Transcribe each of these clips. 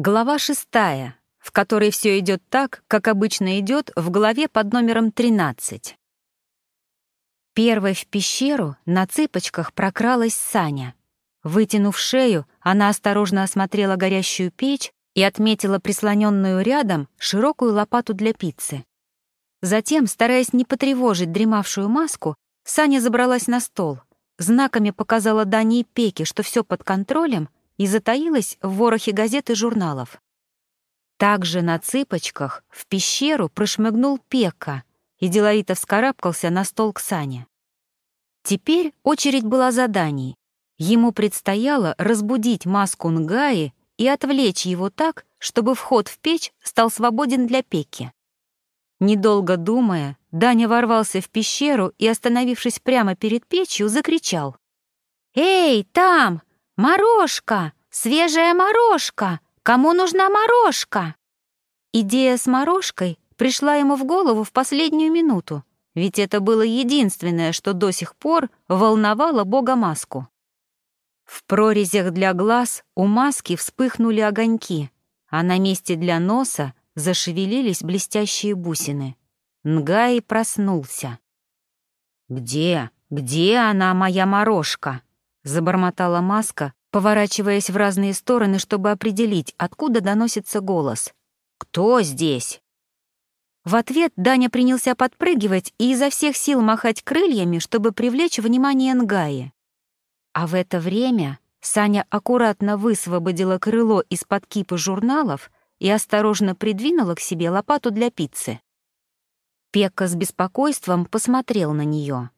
Глава шестая, в которой все идет так, как обычно идет в главе под номером 13. Первой в пещеру на цыпочках прокралась Саня. Вытянув шею, она осторожно осмотрела горящую печь и отметила прислоненную рядом широкую лопату для пиццы. Затем, стараясь не потревожить дремавшую маску, Саня забралась на стол, знаками показала Дане и Пеке, что все под контролем, и затаилась в ворохе газет и журналов. Также на цыпочках в пещеру прошмыгнул Пека и деловито вскарабкался на стол к Сане. Теперь очередь была заданий. Ему предстояло разбудить маску Нгаи и отвлечь его так, чтобы вход в печь стал свободен для Пеки. Недолго думая, Даня ворвался в пещеру и, остановившись прямо перед печью, закричал. «Эй, там! «Морожка! Свежая морожка! Кому нужна морожка?» Идея с морожкой пришла ему в голову в последнюю минуту, ведь это было единственное, что до сих пор волновало бога Маску. В прорезях для глаз у маски вспыхнули огоньки, а на месте для носа зашевелились блестящие бусины. Нгай проснулся. «Где? Где она, моя морожка?» Забормотала маска, поворачиваясь в разные стороны, чтобы определить, откуда доносится голос. «Кто здесь?» В ответ Даня принялся подпрыгивать и изо всех сил махать крыльями, чтобы привлечь внимание Нгаи. А в это время Саня аккуратно высвободила крыло из-под кипы журналов и осторожно придвинула к себе лопату для пиццы. Пекка с беспокойством посмотрел на нее.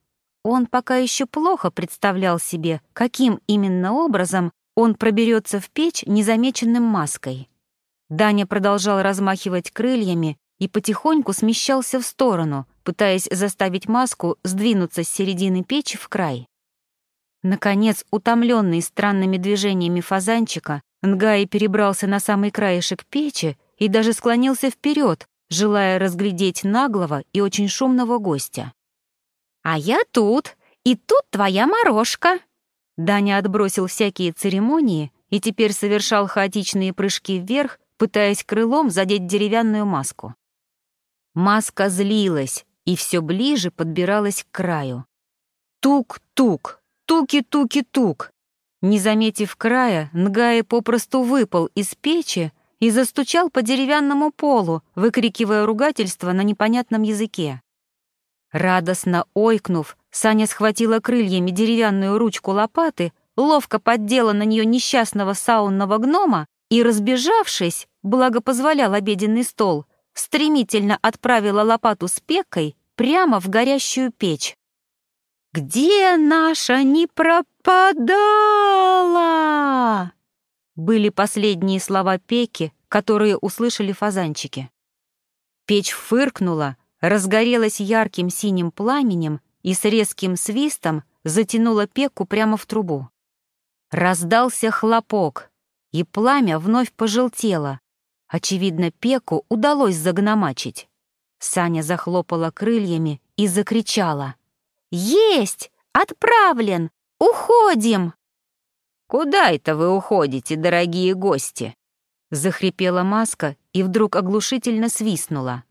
Он пока еще плохо представлял себе, каким именно образом он проберется в печь незамеченным маской. Даня продолжал размахивать крыльями и потихоньку смещался в сторону, пытаясь заставить маску сдвинуться с середины печи в край. Наконец, утомленный странными движениями фазанчика, Нгай перебрался на самый краешек печи и даже склонился вперед, желая разглядеть наглого и очень шумного гостя. «А я тут, и тут твоя морожка!» Даня отбросил всякие церемонии и теперь совершал хаотичные прыжки вверх, пытаясь крылом задеть деревянную маску. Маска злилась и все ближе подбиралась к краю. Тук-тук, туки-туки-тук. Не заметив края, Нгая попросту выпал из печи и застучал по деревянному полу, выкрикивая ругательство на непонятном языке. Радостно ойкнув, Саня схватила крыльями деревянную ручку лопаты, ловко поддела на нее несчастного саунного гнома и, разбежавшись, благо позволял обеденный стол, стремительно отправила лопату с пекой прямо в горящую печь. «Где наша не пропадала?» Были последние слова пеки, которые услышали фазанчики. Печь фыркнула, разгорелась ярким синим пламенем и с резким свистом затянула пеку прямо в трубу. Раздался хлопок, и пламя вновь пожелтело. Очевидно, пеку удалось загномачить. Саня захлопала крыльями и закричала. «Есть! Отправлен! Уходим!» «Куда это вы уходите, дорогие гости?» Захрипела маска и вдруг оглушительно свистнула.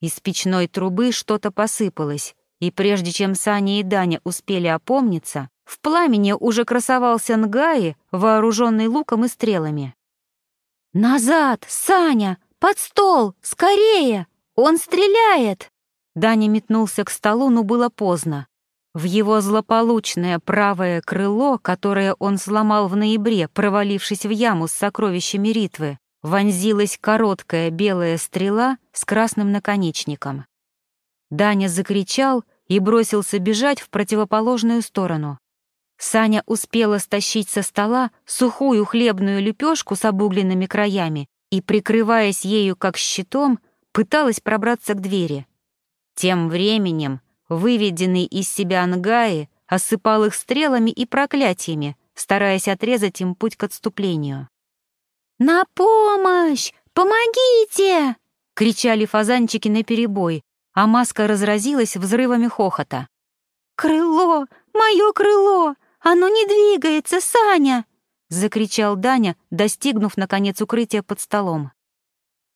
Из печной трубы что-то посыпалось, и прежде чем Саня и Даня успели опомниться, в пламени уже красовался Нгаи, вооруженный луком и стрелами. «Назад, Саня! Под стол! Скорее! Он стреляет!» Даня метнулся к столу, но было поздно. В его злополучное правое крыло, которое он сломал в ноябре, провалившись в яму с сокровищами Ритвы, вонзилась короткая белая стрела с красным наконечником. Даня закричал и бросился бежать в противоположную сторону. Саня успела стащить со стола сухую хлебную лепешку с обугленными краями и, прикрываясь ею как щитом, пыталась пробраться к двери. Тем временем выведенный из себя Ангаи осыпал их стрелами и проклятиями, стараясь отрезать им путь к отступлению. «На помощь! Помогите!» — кричали фазанчики наперебой, а маска разразилась взрывами хохота. «Крыло! Мое крыло! Оно не двигается, Саня!» закричал Даня, достигнув, наконец, укрытия под столом.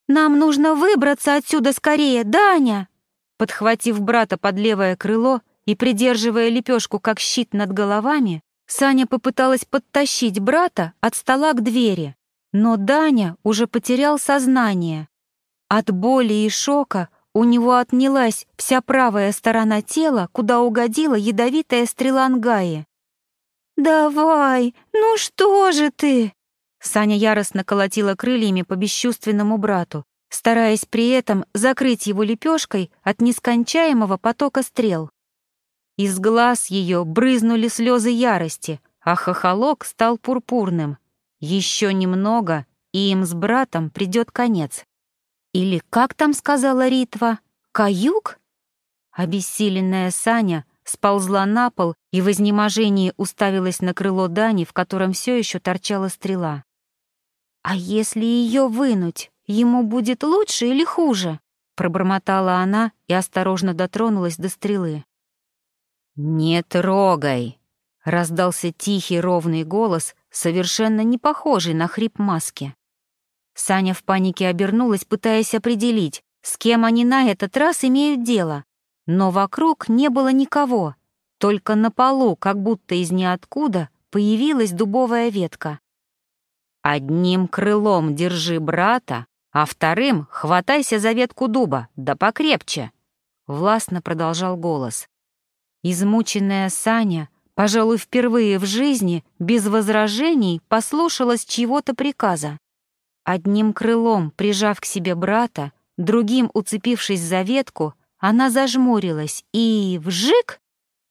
«Нам нужно выбраться отсюда скорее, Даня!» Подхватив брата под левое крыло и придерживая лепешку как щит над головами, Саня попыталась подтащить брата от стола к двери, но Даня уже потерял сознание. От боли и шока у него отнялась вся правая сторона тела, куда угодила ядовитая стрела Ангаи. «Давай, ну что же ты?» Саня яростно колотила крыльями по бесчувственному брату, стараясь при этом закрыть его лепешкой от нескончаемого потока стрел. Из глаз ее брызнули слезы ярости, а хохолок стал пурпурным. Еще немного, и им с братом придет конец. Или как там сказала Ритва? Каюк? Обессиленная Саня сползла на пол и в изнеможении уставилась на крыло Дани, в котором все еще торчала стрела. «А если ее вынуть, ему будет лучше или хуже?» Пробормотала она и осторожно дотронулась до стрелы. «Не трогай!» — раздался тихий ровный голос, совершенно не похожий на хрип маски. Саня в панике обернулась, пытаясь определить, с кем они на этот раз имеют дело. Но вокруг не было никого, только на полу, как будто из ниоткуда, появилась дубовая ветка. «Одним крылом держи брата, а вторым хватайся за ветку дуба, да покрепче!» — властно продолжал голос. Измученная Саня, пожалуй, впервые в жизни, без возражений, послушалась чьего-то приказа. Одним крылом, прижав к себе брата, другим уцепившись за ветку, она зажмурилась и, вжик,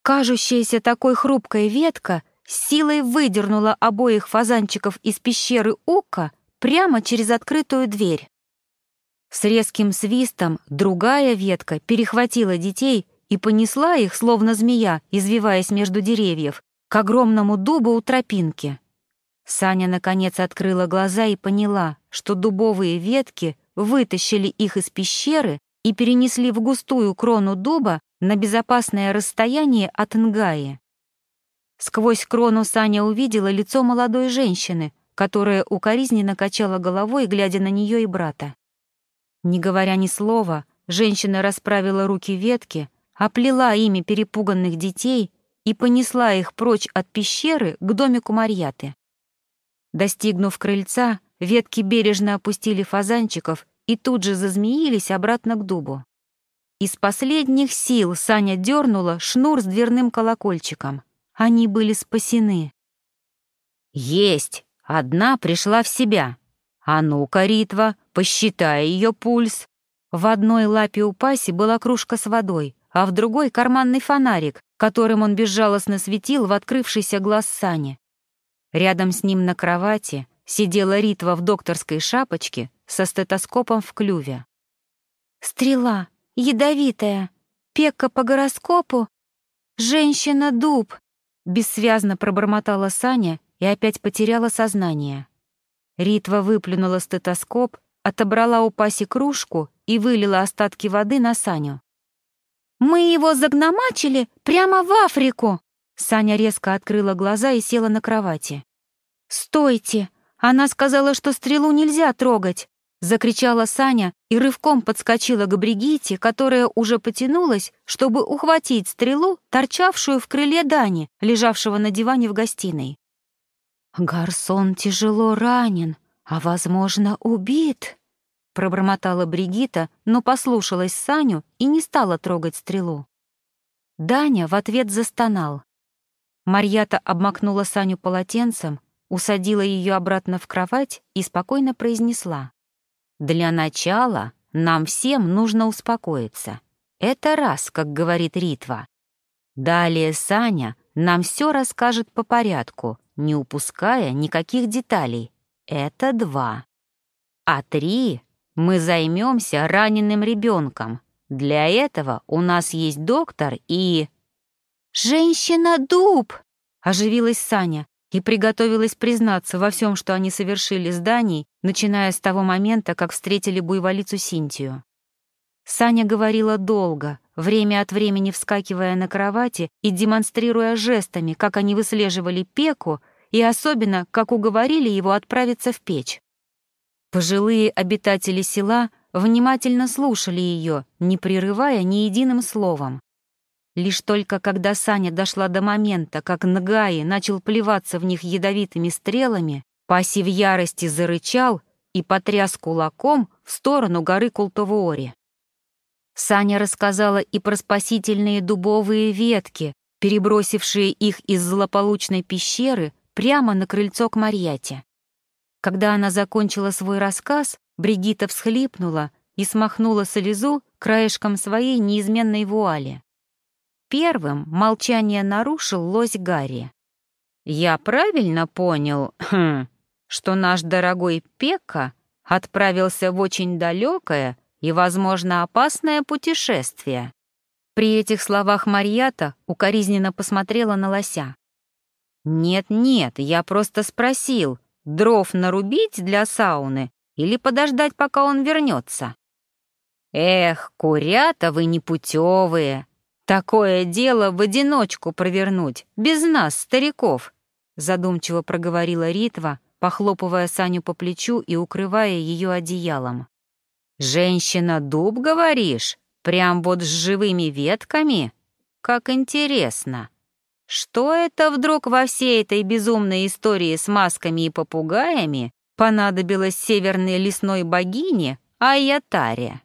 кажущаяся такой хрупкой ветка силой выдернула обоих фазанчиков из пещеры Ука прямо через открытую дверь. С резким свистом другая ветка перехватила детей и понесла их, словно змея, извиваясь между деревьев, к огромному дубу у тропинки. Саня, наконец, открыла глаза и поняла, что дубовые ветки вытащили их из пещеры и перенесли в густую крону дуба на безопасное расстояние от Нгаи. Сквозь крону Саня увидела лицо молодой женщины, которая укоризненно качала головой, глядя на нее и брата. Не говоря ни слова, женщина расправила руки ветки, оплела ими перепуганных детей и понесла их прочь от пещеры к домику Марьяты. Достигнув крыльца, ветки бережно опустили фазанчиков и тут же зазмеились обратно к дубу. Из последних сил Саня дернула шнур с дверным колокольчиком. Они были спасены. «Есть! Одна пришла в себя. А ну-ка, Ритва, посчитай ее пульс». В одной лапе у Паси была кружка с водой, а в другой — карманный фонарик, которым он безжалостно светил в открывшийся глаз Сани. Рядом с ним на кровати сидела Ритва в докторской шапочке со стетоскопом в клюве. «Стрела, ядовитая, пекка по гороскопу, женщина-дуб», бессвязно пробормотала Саня и опять потеряла сознание. Ритва выплюнула стетоскоп, отобрала у Паси кружку и вылила остатки воды на Саню. Мы его загномачили прямо в Африку!» Саня резко открыла глаза и села на кровати. «Стойте! Она сказала, что стрелу нельзя трогать!» Закричала Саня и рывком подскочила к Бригите, которая уже потянулась, чтобы ухватить стрелу, торчавшую в крыле Дани, лежавшего на диване в гостиной. «Гарсон тяжело ранен, а, возможно, убит», пробормотала Бригита, но послушалась Саню и не стала трогать стрелу. Даня в ответ застонал. Марьята обмакнула Саню полотенцем, усадила ее обратно в кровать и спокойно произнесла. «Для начала нам всем нужно успокоиться. Это раз, как говорит Ритва. Далее Саня нам все расскажет по порядку, не упуская никаких деталей. Это два. А три мы займемся раненым ребенком. Для этого у нас есть доктор и...» «Женщина-дуб!» — оживилась Саня и приготовилась признаться во всем, что они совершили с Даней, начиная с того момента, как встретили буйволицу Синтию. Саня говорила долго, время от времени вскакивая на кровати и демонстрируя жестами, как они выслеживали Пеку и особенно, как уговорили его отправиться в печь. Пожилые обитатели села внимательно слушали ее, не прерывая ни единым словом. Лишь только когда Саня дошла до момента, как Нгаи начал плеваться в них ядовитыми стрелами, Паси в ярости зарычал и потряс кулаком в сторону горы Култовуори. Саня рассказала и про спасительные дубовые ветки, перебросившие их из злополучной пещеры прямо на крыльцо к Марьяте. Когда она закончила свой рассказ, Бригита всхлипнула и смахнула слезу краешком своей неизменной вуали. Первым молчание нарушил лось Гарри. «Я правильно понял, хм, что наш дорогой Пека отправился в очень далекое и, возможно, опасное путешествие. При этих словах Марьята укоризненно посмотрела на лося. «Нет-нет, я просто спросил, дров нарубить для сауны или подождать, пока он вернется?» «Эх, курята вы непутевые! Такое дело в одиночку провернуть, без нас, стариков!» задумчиво проговорила Ритва, похлопывая Саню по плечу и укрывая ее одеялом. «Женщина-дуб, говоришь? Прям вот с живыми ветками? Как интересно! Что это вдруг во всей этой безумной истории с масками и попугаями понадобилось северной лесной богине Айятаре?»